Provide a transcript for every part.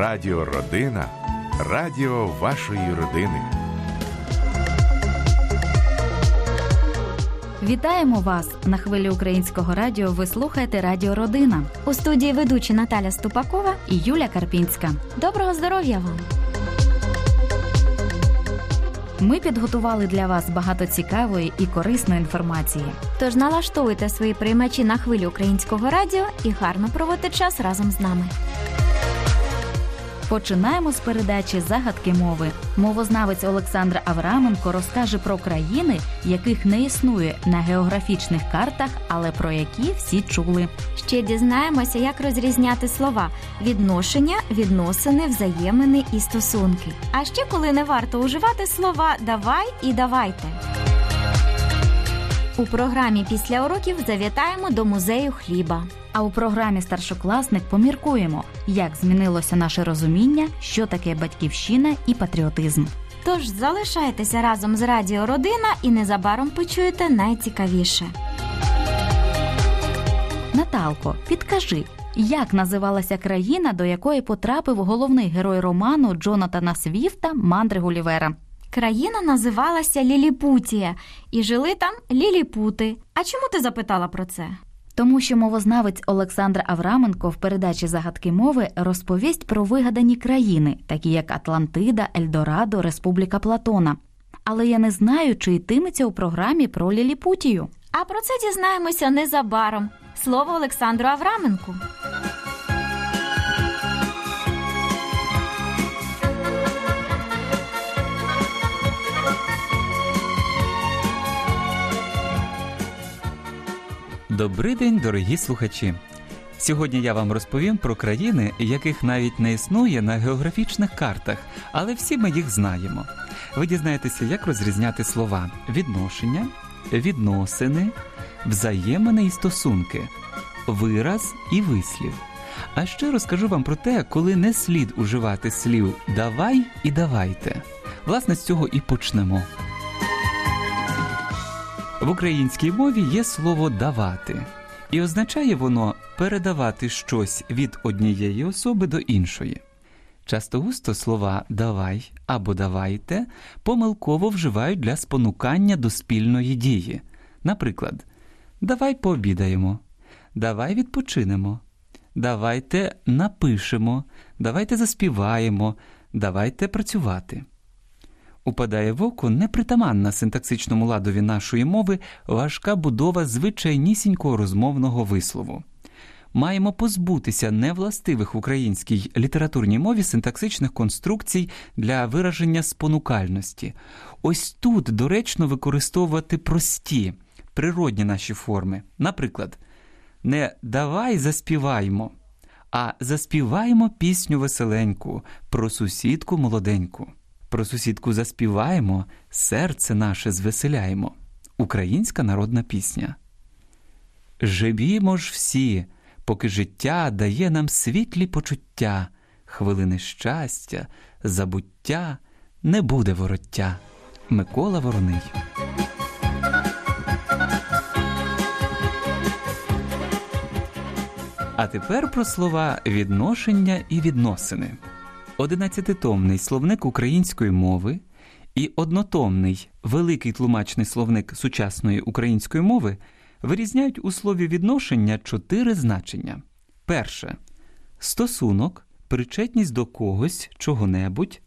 Радіо Родина радіо вашої родини. Вітаємо вас на хвилі українського радіо. Ви слухаєте Радіо Родина У студії ведучі Наталя Ступакова. і Юля Карпінська. Доброго здоров'я вам! Ми підготували для вас багато цікавої і корисної інформації. Тож налаштовуйте свої приймачі на хвилі українського радіо і гарно проводьте час разом з нами. Починаємо з передачі Загадки мови. Мовознавець Олександр Авраменко розкаже про країни, яких не існує на географічних картах, але про які всі чули. Ще дізнаємося, як розрізняти слова відношення, відносини, взаємини і стосунки. А ще коли не варто уживати слова давай і давайте. У програмі після уроків завітаємо до музею хліба. А у програмі Старшокласник поміркуємо, як змінилося наше розуміння, що таке батьківщина і патріотизм. Тож залишайтеся разом з Радіо Родина і незабаром почуєте найцікавіше. Наталко, підкажи, як називалася країна, до якої потрапив головний герой роману Джонатана Свіфта Мандри Гулівера? Країна називалася Ліліпутія, і жили там ліліпути. А чому ти запитала про це? Тому що мовознавець Олександр Авраменко в передачі Загадки мови розповість про вигадані країни, такі як Атлантида, Ельдорадо, Республіка Платона. Але я не знаю, чи йтиметься у програмі про Ліліпутію. А про це дізнаємося незабаром. Слово Олександру Авраменку. Добрий день, дорогі слухачі! Сьогодні я вам розповім про країни, яких навіть не існує на географічних картах, але всі ми їх знаємо. Ви дізнаєтеся, як розрізняти слова відношення, відносини, взаємини і стосунки, вираз і вислів. А ще розкажу вам про те, коли не слід уживати слів давай і давайте. Власне, з цього і почнемо. В українській мові є слово давати, і означає воно передавати щось від однієї особи до іншої. Часто густо слова давай або давайте помилково вживають для спонукання до спільної дії. Наприклад, давай пообідаємо, давай відпочинемо, давайте напишемо, давайте заспіваємо, давайте працювати. Упадає в око непритаманна синтаксичному ладові нашої мови важка будова звичайнісінького розмовного вислову. Маємо позбутися невластивих в українській літературній мові синтаксичних конструкцій для вираження спонукальності. Ось тут доречно використовувати прості, природні наші форми. Наприклад, не давай заспіваймо, а заспіваємо пісню веселеньку про сусідку молоденьку. Про сусідку заспіваємо, серце наше звеселяємо. Українська народна пісня. Живімо ж всі, поки життя дає нам світлі почуття, хвилини щастя, забуття не буде вороття. Микола Вороний. А тепер про слова відношення і відносини. Одинадцятитомний словник української мови і однотомний великий тлумачний словник сучасної української мови вирізняють у слові відношення чотири значення: перше. Стосунок, причетність до когось, чого-небудь,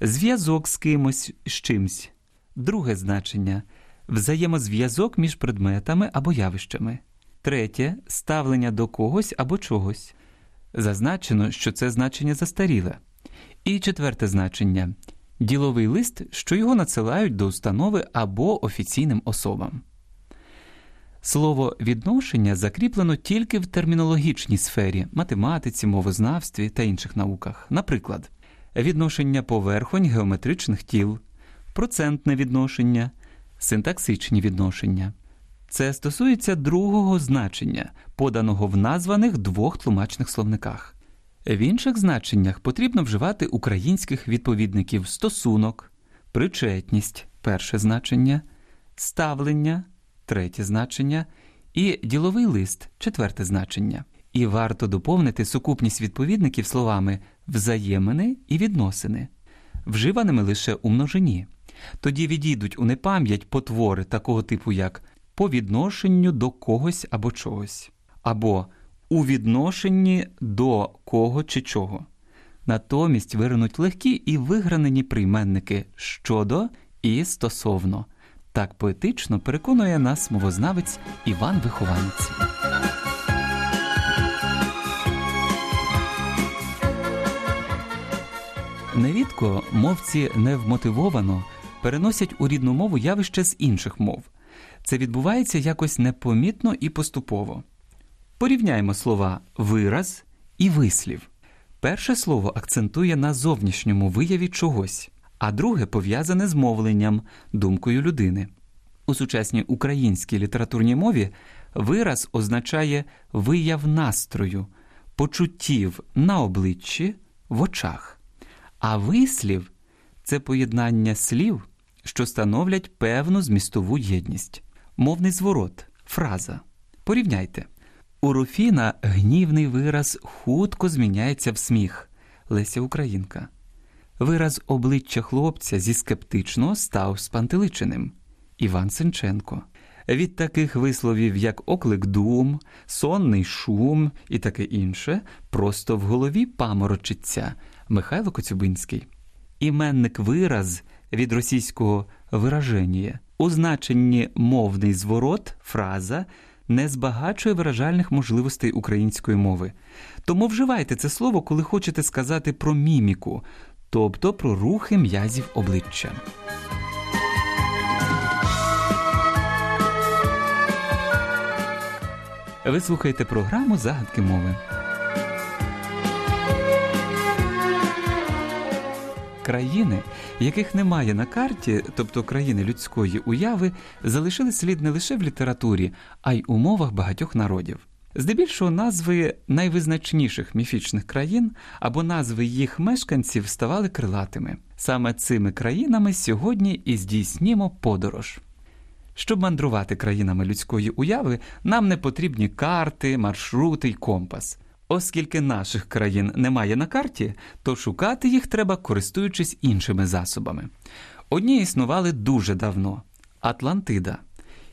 зв'язок з кимось з чимсь, друге значення. Взаємозв'язок між предметами або явищами, третє. Ставлення до когось або чогось. Зазначено, що це значення застаріле. І четверте значення діловий лист, що його надсилають до установи або офіційним особам. Слово відношення закріплено тільки в термінологічній сфері математиці, мовознавстві та інших науках. Наприклад, відношення поверхонь геометричних тіл, процентне відношення, синтаксичні відношення. Це стосується другого значення, поданого в названих двох тлумачних словниках. В інших значеннях потрібно вживати українських відповідників стосунок, причетність перше значення, ставлення третє значення і діловий лист четверте значення. І варто доповнити сукупність відповідників словами взаємини і відносини, вживаними лише у множині. Тоді відійдуть у непам'ять потвори такого типу, як по відношенню до когось або чогось, або у відношенні до кого чи чого. Натомість виринуть легкі і вигранені прийменники щодо і стосовно. Так поетично переконує нас мовознавець Іван Вихованець. Нерідко мовці невмотивовано переносять у рідну мову явище з інших мов. Це відбувається якось непомітно і поступово. Порівняємо слова вираз і вислів. Перше слово акцентує на зовнішньому вияві чогось, а друге пов'язане з мовленням, думкою людини. У сучасній українській літературній мові вираз означає вияв настрою, почуттів на обличчі, в очах, а вислів це поєднання слів, що становлять певну змістову єдність, мовний зворот, фраза. Порівняйте. У Руфіна гнівний вираз хутко зміняється в сміх Леся Українка. Вираз обличчя хлопця зі скептичного став спантеличеним Іван Сенченко. Від таких висловів, як оклик дум, сонний шум і таке інше, просто в голові паморочиться Михайло Коцюбинський. Іменник вираз від російського вираження у значенні мовний зворот, фраза не збагачує виражальних можливостей української мови. Тому вживайте це слово, коли хочете сказати про міміку, тобто про рухи м'язів обличчя. Ви слухаєте програму Загадки мови. Країни, яких немає на карті, тобто країни людської уяви, залишили слід не лише в літературі, а й у мовах багатьох народів. Здебільшого назви найвизначніших міфічних країн або назви їх мешканців ставали крилатими. Саме цими країнами сьогодні і здійснімо подорож. Щоб мандрувати країнами людської уяви, нам не потрібні карти, маршрути й компас. Оскільки наших країн немає на карті, то шукати їх треба, користуючись іншими засобами. Одні існували дуже давно Атлантида,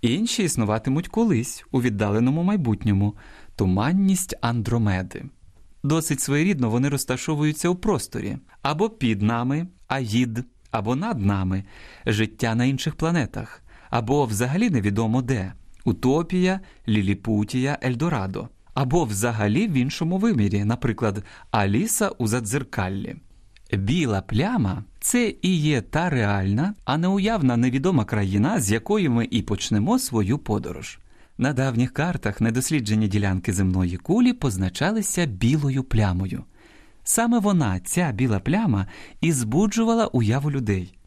інші існуватимуть колись у віддаленому майбутньому туманність Андромеди. Досить своєрідно вони розташовуються у просторі або під нами, Аїд, або над нами, життя на інших планетах, або взагалі невідомо де Утопія, Ліліпутія, Ельдорадо або взагалі в іншому вимірі, наприклад, Аліса у задзеркаллі. Біла пляма це і є та реальна, а не уявна невідома країна, з якої ми і почнемо свою подорож. На давніх картах недосліджені ділянки земної кулі позначалися білою плямою. Саме вона, ця біла пляма, і збуджувала уяву людей.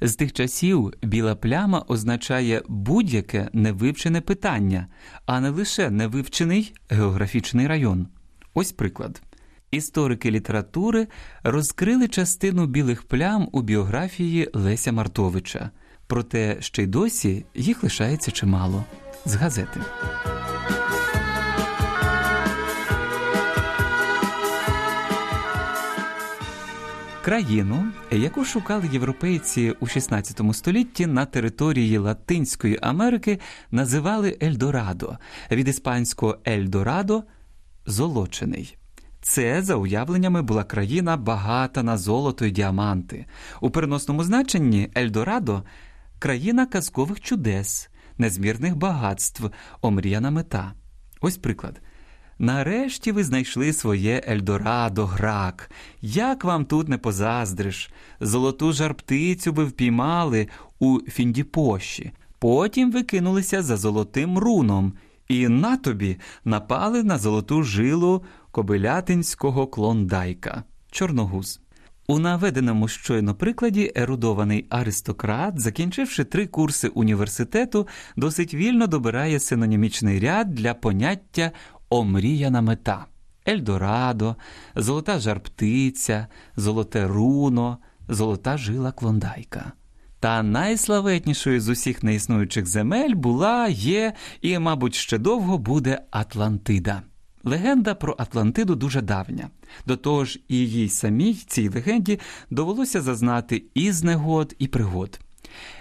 З тих часів біла пляма означає будь-яке невивчене питання, а не лише невивчений географічний район. Ось приклад. Історики літератури розкрили частину білих плям у біографії Леся Мартовича, проте ще й досі їх лишається чимало з газети. Країну, яку шукали європейці у 16 столітті на території Латинської Америки, називали Ельдорадо від іспанського Ельдорадо золочений. Це, за уявленнями, була країна багата на золото й діаманти. У переносному значенні Ельдорадо країна казкових чудес, незмірних багатств, омріяна мета. Ось приклад. Нарешті ви знайшли своє Ельдорадо, грак. Як вам тут не позаздриш? Золоту жарптицю ви впіймали у Фіндіпощі. Потім ви кинулися за золотим руном, і на тобі напали на золоту жилу кобилятинського клондайка. Чорногуз. У наведеному щойно прикладі ерудований аристократ, закінчивши три курси університету, досить вільно добирає синонімічний ряд для поняття омріяна мета. Ельдорадо, золота жарптиця, золоте руно, золота жила клондайка. Та найславетнішою з усіх неіснуючих земель була, є і, мабуть, ще довго буде Атлантида. Легенда про Атлантиду дуже давня. До того ж, і їй самій цій легенді довелося зазнати і знегод, і пригод.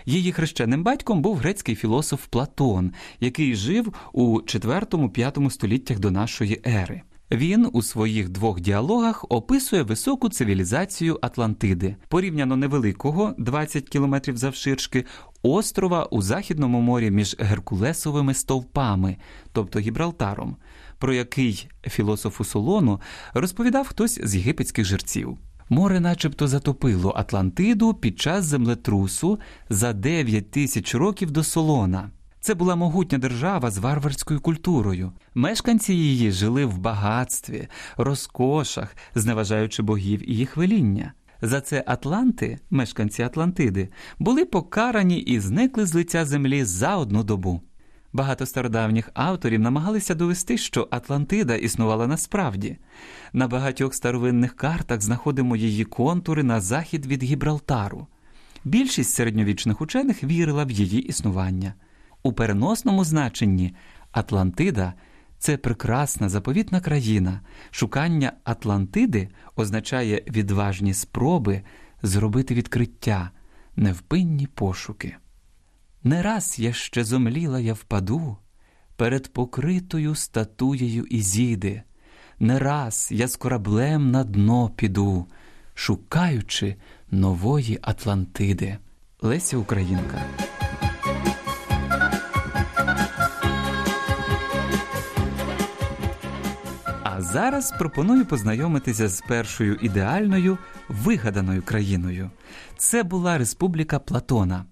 Її хрещеним батьком був грецький філософ Платон, який жив у 4-5 століттях до нашої ери. Він у своїх двох діалогах описує високу цивілізацію Атлантиди, порівняно невеликого 20 кілометрів завширшки, острова у Західному морі між Геркулесовими стовпами, тобто Гібралтаром, про який філософу Солону розповідав хтось з єгипетських жерців. Море начебто затопило Атлантиду під час землетрусу за 9 тисяч років до Солона. Це була могутня держава з варварською культурою. Мешканці її жили в багатстві, розкошах, зневажаючи богів і їх веління. За це Атланти, мешканці Атлантиди, були покарані і зникли з лиця землі за одну добу. Багато стародавніх авторів намагалися довести, що Атлантида існувала насправді. На багатьох старовинних картах знаходимо її контури на захід від Гібралтару. Більшість середньовічних учених вірила в її існування. У переносному значенні Атлантида це прекрасна заповітна країна. Шукання Атлантиди означає відважні спроби зробити відкриття, невпинні пошуки. Не раз я ще зомліла я впаду перед покритою статуєю Ізіди, не раз я з кораблем на дно піду, шукаючи нової Атлантиди. Леся Українка. А зараз пропоную познайомитися з першою ідеальною вигаданою країною. Це була Республіка Платона.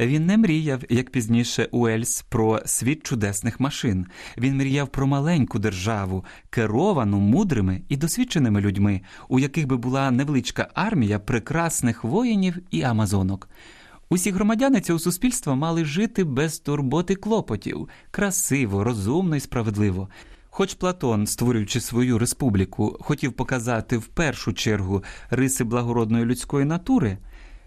Він не мріяв, як пізніше Уельс, про світ чудесних машин. Він мріяв про маленьку державу, керовану мудрими і досвідченими людьми, у яких би була невеличка армія прекрасних воїнів і амазонок. Усі громадяни цього суспільства мали жити без турботи клопотів, красиво, розумно і справедливо. Хоч Платон, створюючи свою республіку, хотів показати в першу чергу риси благородної людської натури.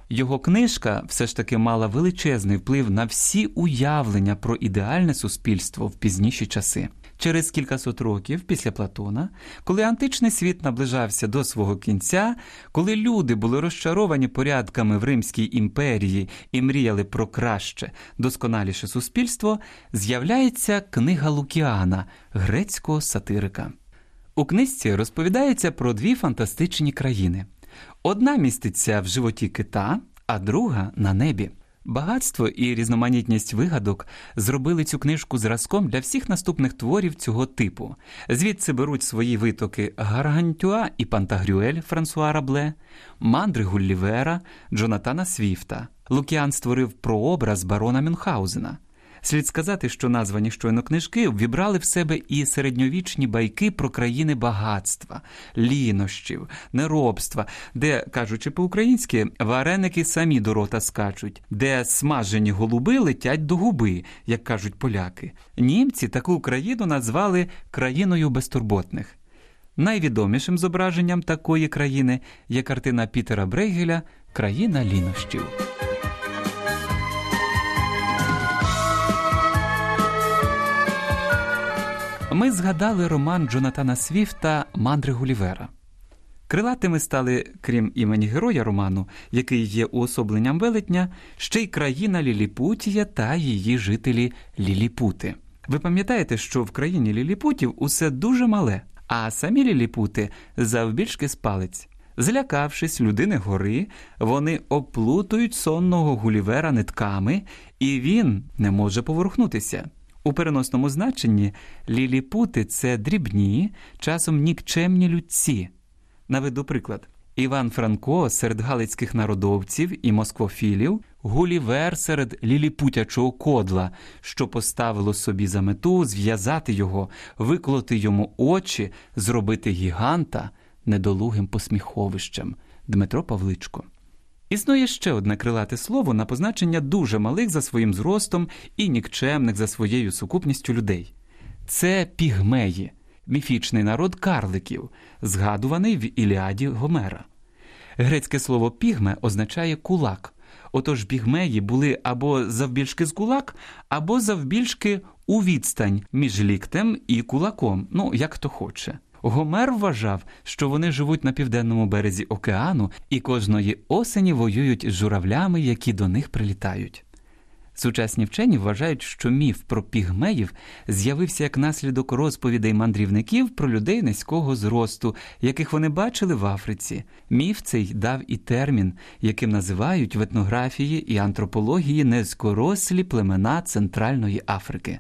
Його книжка все ж таки мала величезний вплив на всі уявлення про ідеальне суспільство в пізніші часи. Через кількасот років після Платона, коли античний світ наближався до свого кінця, коли люди були розчаровані порядками в Римській імперії і мріяли про краще, досконаліше суспільство, з'являється книга Лукіана, грецького сатирика. У книжці розповідається про дві фантастичні країни. Одна міститься в животі кита, а друга на небі. Багатство і різноманітність вигадок зробили цю книжку зразком для всіх наступних творів цього типу. Звідси беруть свої витоки Гаргантюа і Пантагрюель Франсуа Рабле, мандри Гуллівера, Джонатана Свіфта. Лукіан створив прообраз барона Мюнхгаузена. Слід сказати, що названі щойно книжки вібрали в себе і середньовічні байки про країни багатства, лінощів, неробства, де, кажучи по-українськи, вареники самі до рота скачуть, де смажені голуби летять до губи, як кажуть поляки. Німці таку країну назвали країною безтурботних. Найвідомішим зображенням такої країни є картина Пітера Брейгеля Країна лінощів. Ми згадали роман Джонатана Свіфта Мандри Гулівера. Крилатими стали, крім імені героя роману, який є уособленням велетня, ще й країна Ліліпутія та її жителі Ліліпути. Ви пам'ятаєте, що в країні Ліліпутів усе дуже мале, а самі Ліліпути завбільшки з палець. Злякавшись людини гори, вони оплутують сонного гулівера нитками, і він не може поворухнутися. У переносному значенні ліліпути це дрібні, часом нікчемні людці. Наведу приклад. Іван Франко серед галицьких народовців і москвофілів, гулівер серед ліліпутячого кодла, що поставило собі за мету зв'язати його, виколоти йому очі, зробити гіганта недолугим посміховищем Дмитро Павличко. Існує ще одне крилате слово на позначення дуже малих за своїм зростом і нікчемних за своєю сукупністю людей. Це пігмеї, міфічний народ карликів, згадуваний в Іліаді Гомера. Грецьке слово пігме означає кулак, Отож пігмеї були або завбільшки з кулак, або завбільшки у відстань між ліктем і кулаком, ну як хто хоче. Гомер вважав, що вони живуть на південному березі океану і кожної осені воюють з журавлями, які до них прилітають. Сучасні вчені вважають, що міф про пігмеїв з'явився як наслідок розповідей мандрівників про людей низького зросту, яких вони бачили в Африці. Міф цей дав і термін, яким називають в етнографії і антропології низькорослі племена Центральної Африки.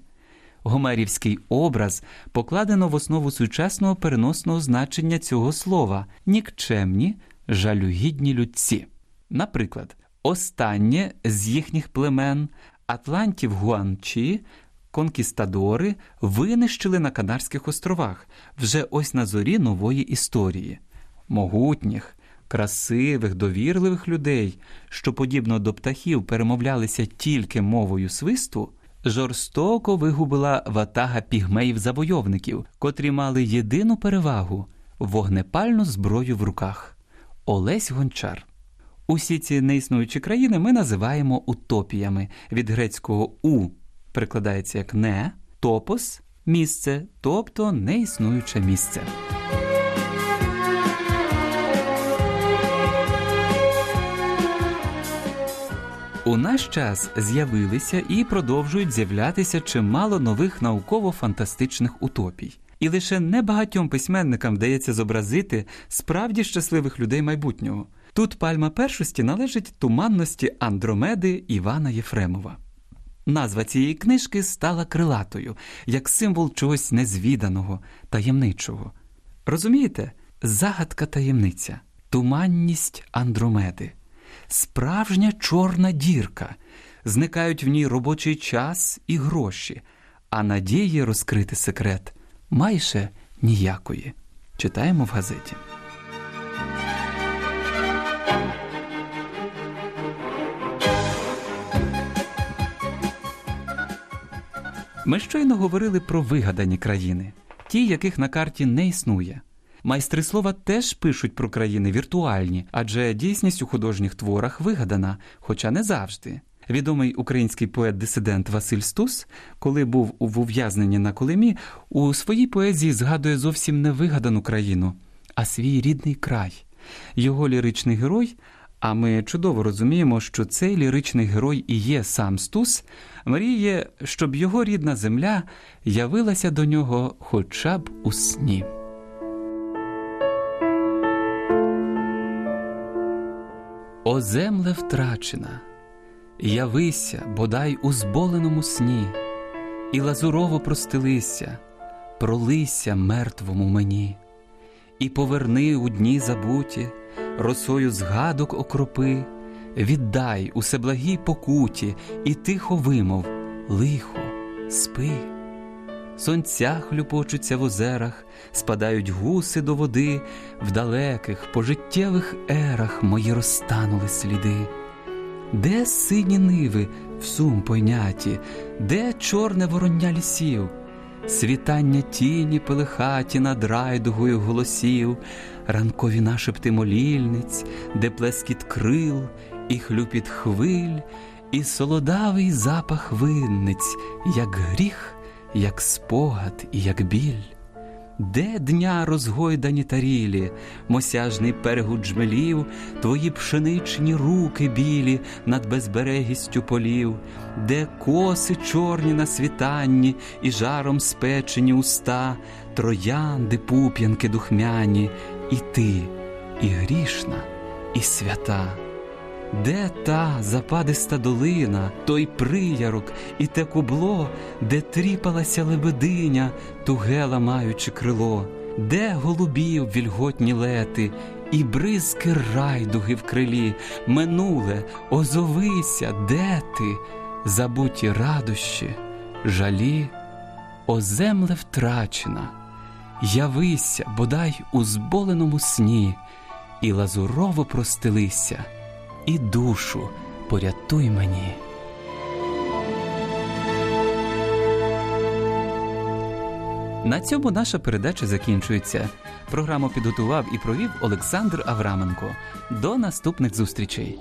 Гомерівський образ покладено в основу сучасного переносного значення цього слова нікчемні, жалюгідні людці. Наприклад, останнє з їхніх племен Атлантів Гуанчі, конкістадори винищили на Канарських островах вже ось на зорі нової історії, могутніх. Красивих, довірливих людей, що подібно до птахів перемовлялися тільки мовою свисту, жорстоко вигубила ватага пігмеїв-завойовників, котрі мали єдину перевагу вогнепальну зброю в руках Олесь Гончар. Усі ці неіснуючі країни ми називаємо утопіями від грецького у перекладається як не, топос місце, тобто неіснуюче місце. У наш час з'явилися і продовжують з'являтися чимало нових науково-фантастичних утопій. І лише небагатьом письменникам вдається зобразити справді щасливих людей майбутнього. Тут пальма першості належить туманності Андромеди Івана Єфремова. Назва цієї книжки стала крилатою, як символ чогось незвіданого, таємничого. Розумієте, загадка таємниця, туманність Андромеди справжня чорна дірка, зникають в ній робочий час і гроші, а надії розкрити секрет майже ніякої. Читаємо в газеті. Ми щойно говорили про вигадані країни, ті, яких на карті не існує. Майстри слова теж пишуть про країни віртуальні, адже дійсність у художніх творах вигадана, хоча не завжди. Відомий український поет-дисидент Василь Стус, коли був в ув'язненні на Колимі, у своїй поезії згадує зовсім не вигадану країну, а свій рідний край. Його ліричний герой. А ми чудово розуміємо, що цей ліричний герой і є сам Стус, мріє, щоб його рідна земля явилася до нього хоча б у сні. О земле втрачена, явися, бодай у зболеному сні, і лазурово простилися, пролися мертвому мені, і поверни у дні забуті, росою згадок окропи, віддай усе благій покуті, і тихо вимов лихо, спи. Сонця хлюпочуться в озерах, спадають гуси до води, в далеких пожиттєвих ерах мої розтанули сліди. Де сині ниви в сум пойняті, де чорне вороння лісів, світання тіні пелехаті над райдугою голосів, ранкові нашепти молільниць, де плескіт крил, і хлюпіт хвиль, і солодавий запах винниць, як гріх як спогад і як біль, де дня розгойдані тарілі, мосяжний перегуд джмелів, твої пшеничні руки білі над безберегістю полів, де коси чорні на світанні і жаром спечені уста, троянди, пуп'янки духмяні, і ти, і грішна, і свята. Де та западиста долина, той приярок і те кубло, де тріпалася лебединя, туге ламаючи крило, де голубів вільготні лети, і бризки райдуги в крилі, минуле, озовися, де ти, забуті радощі, жалі, о земле втрачена, явися, бодай у зболеному сні, і лазурово простилися і душу порятуй мені. На цьому наша передача закінчується. Програму підготував і провів Олександр Авраменко. До наступних зустрічей.